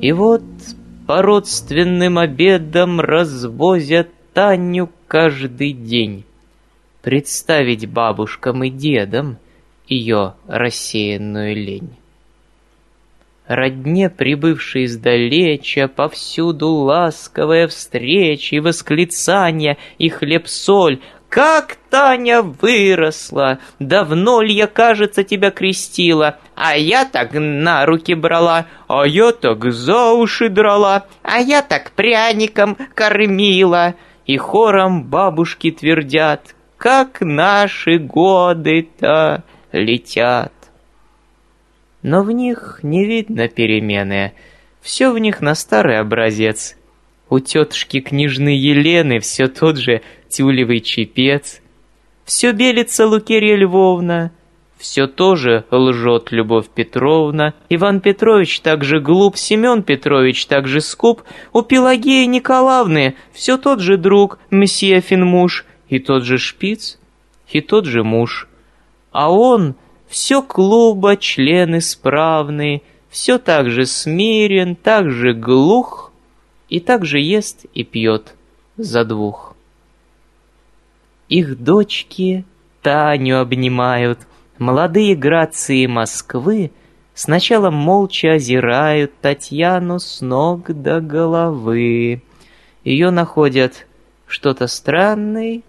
И вот по родственным обедам развозят Таню каждый день. Представить бабушкам и дедам ее рассеянную лень. Родне, прибывшей издалеча, повсюду ласковая встреча и восклицания, и хлеб-соль. Как Таня выросла! Давно ли я, кажется, тебя крестила? А я так на руки брала, а я так за уши драла, а я так пряником кормила. И хором бабушки твердят, как наши годы-то летят но в них не видно перемены. Все в них на старый образец. У тетушки княжны Елены все тот же тюлевый чепец. Все белится Лукерья Львовна, все тоже лжет Любовь Петровна. Иван Петрович также глуп, Семен Петрович также скуп. У Пелагеи Николаевны все тот же друг, месье Финмуш, и тот же шпиц, и тот же муж. А он все клуба член исправный, все так же смирен, так же глух и так же ест и пьет за двух. Их дочки Таню обнимают, молодые грации Москвы Сначала молча озирают Татьяну с ног до головы. Ее находят что-то странный,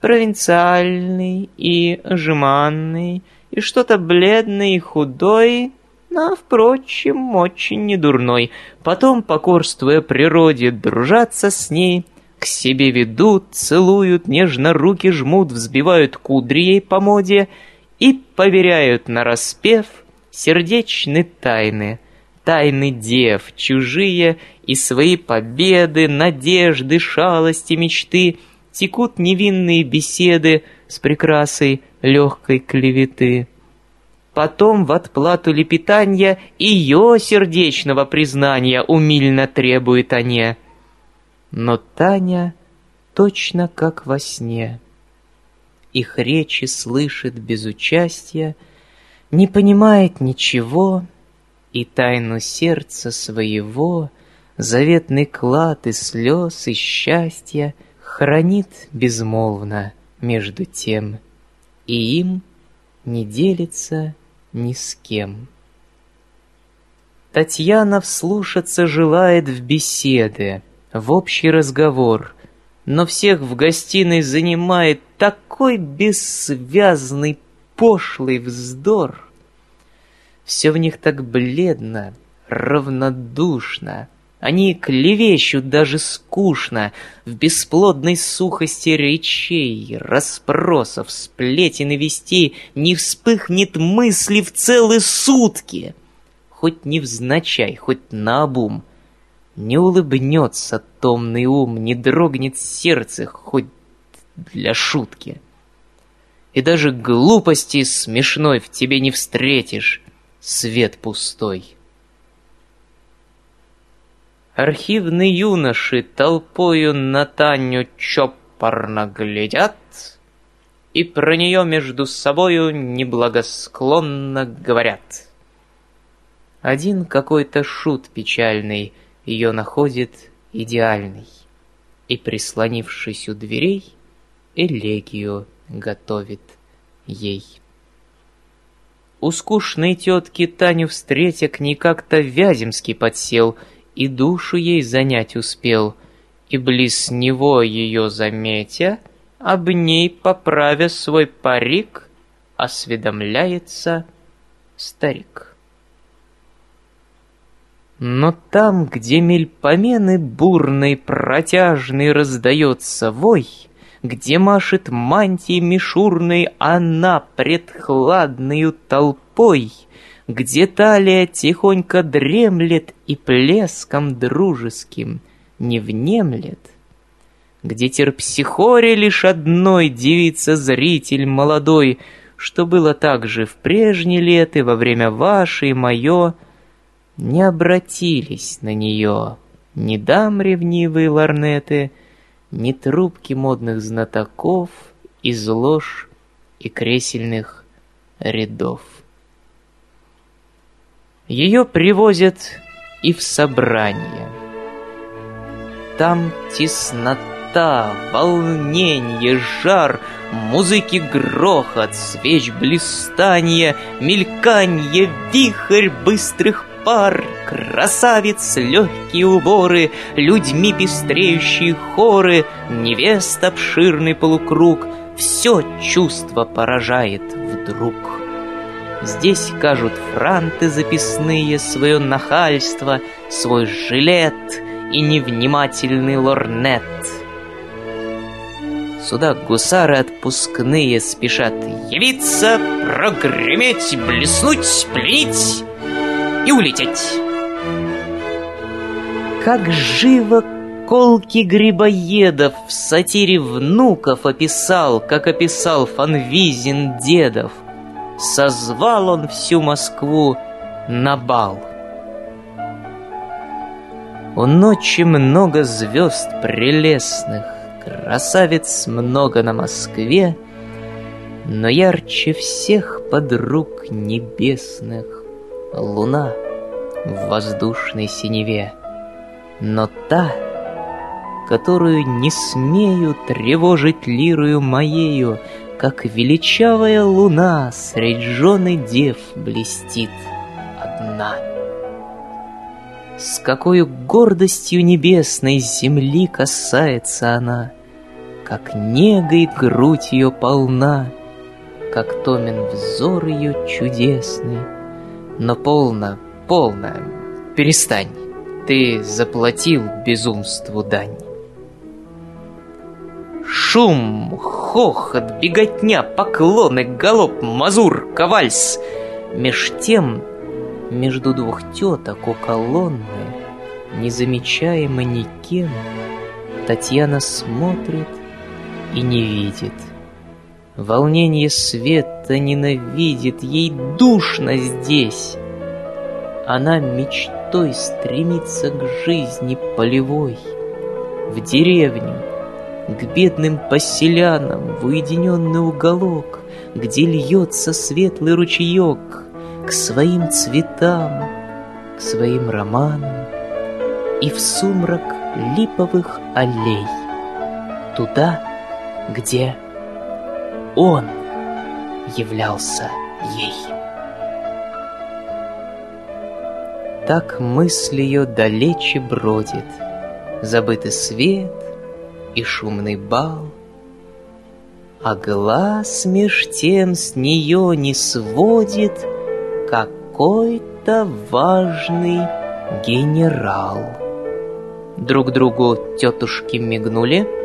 провинциальный и жеманный, и что-то бледный и худой, но, впрочем, очень недурной. Потом, покорствуя природе, дружатся с ней, к себе ведут, целуют, нежно руки жмут, взбивают кудри ей по моде и поверяют на распев сердечные тайны, тайны дев, чужие и свои победы, надежды, шалости, мечты, текут невинные беседы с прекрасой легкой клеветы. Потом в отплату лепетания ее сердечного признания умильно требует они. Но Таня точно как во сне. Их речи слышит без участия, не понимает ничего, и тайну сердца своего, заветный клад и слез, и счастья хранит безмолвно между тем и им не делится ни с кем. Татьяна вслушаться желает в беседы, в общий разговор, но всех в гостиной занимает такой бессвязный пошлый вздор. Все в них так бледно, равнодушно, они клевещут даже скучно, в бесплодной сухости речей, расспросов, сплетен и вести не вспыхнет мысли в целые сутки. Хоть невзначай, хоть наобум, не улыбнется томный ум, не дрогнет сердце, хоть для шутки. И даже глупости смешной в тебе не встретишь, свет пустой. Архивные юноши толпою на Таню чопорно глядят И про нее между собою неблагосклонно говорят. Один какой-то шут печальный Ее находит идеальный И, прислонившись у дверей, элегию готовит ей. У скучной тетки Таню встретя к ней как-то Вяземский подсел — и душу ей занять успел, и близ него ее заметя, об ней, поправя свой парик, осведомляется старик. Но там, где мельпомены бурной, протяжный раздается вой, Где машет мантией мишурной она пред хладною толпой — где талия тихонько дремлет и плеском дружеским не внемлет, где терпсихоре лишь одной девица зритель молодой, что было также в прежние леты во время ваше и мое, не обратились на нее ни дам ревнивые ларнеты, ни трубки модных знатоков из лож и кресельных рядов. Ее привозят и в собрание. Там теснота, волнение, жар, Музыки грохот, свеч блистанье, Мельканье, вихрь быстрых пар, Красавиц легкие уборы, Людьми пестреющие хоры, Невест обширный полукруг, Все чувство поражает вдруг. Здесь кажут франты записные Свое нахальство, свой жилет И невнимательный лорнет. Сюда гусары отпускные спешат явиться, прогреметь, блеснуть, пленить и улететь. Как живо колки грибоедов в сатире внуков описал, как описал Фанвизин дедов. Созвал он всю Москву на бал. У ночи много звезд прелестных, Красавиц много на Москве, Но ярче всех подруг небесных Луна в воздушной синеве. Но та, которую не смею Тревожить лирую моею, Как величавая луна Средь жены дев блестит одна. С какой гордостью небесной Земли касается она, Как негой грудь ее полна, Как томен взор ее чудесный. Но полно, полно, перестань, Ты заплатил безумству дань. Шум, хохот, беготня, поклоны, галоп, мазур, кавальс. Меж тем, между двух теток у колонны, Не замечаемо никем, Татьяна смотрит и не видит. Волнение света ненавидит, Ей душно здесь. Она мечтой стремится к жизни полевой, В деревню, к бедным поселянам, В уединенный уголок, Где льется светлый ручеек, К своим цветам, к своим романам И в сумрак липовых аллей, Туда, где он являлся ей. Так мысль ее далече бродит, Забытый свет и шумный бал, А глаз меж тем с нее не сводит Какой-то важный генерал. Друг другу тетушки мигнули —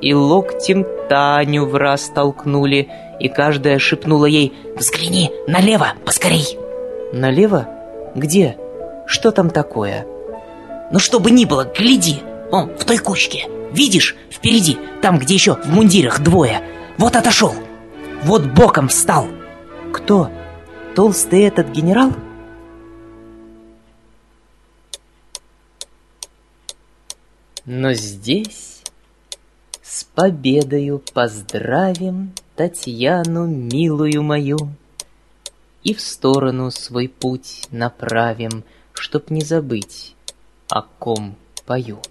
и локтем Таню в раз толкнули, и каждая шепнула ей «Взгляни, налево, поскорей!» «Налево? Где? Что там такое?» «Ну что бы ни было, гляди! Он в той кучке! Видишь, впереди, там, где еще в мундирах двое! Вот отошел! Вот боком встал!» «Кто? Толстый этот генерал?» Но здесь с победою поздравим Татьяну, милую мою, И в сторону свой путь направим, Чтоб не забыть, о ком пою.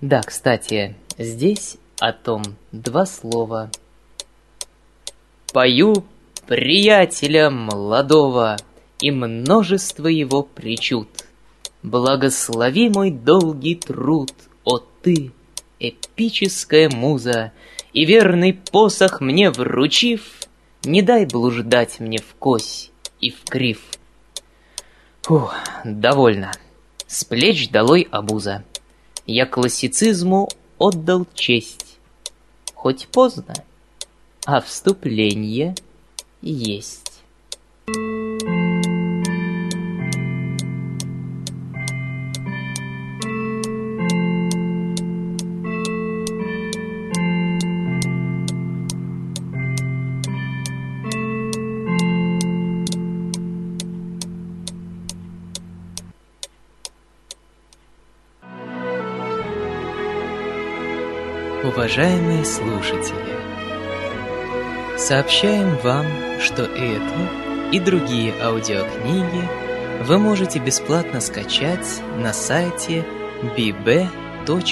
Да, кстати, здесь о том два слова. Пою приятеля молодого И множество его причуд. Благослови мой долгий труд, о ты, эпическая муза, И верный посох мне вручив, Не дай блуждать мне в кось и в крив. Фух, довольно. С плеч долой обуза. Я классицизму отдал честь. Хоть поздно, а вступление есть. Уважаемые слушатели, сообщаем вам, что эту и другие аудиокниги вы можете бесплатно скачать на сайте bb.ru.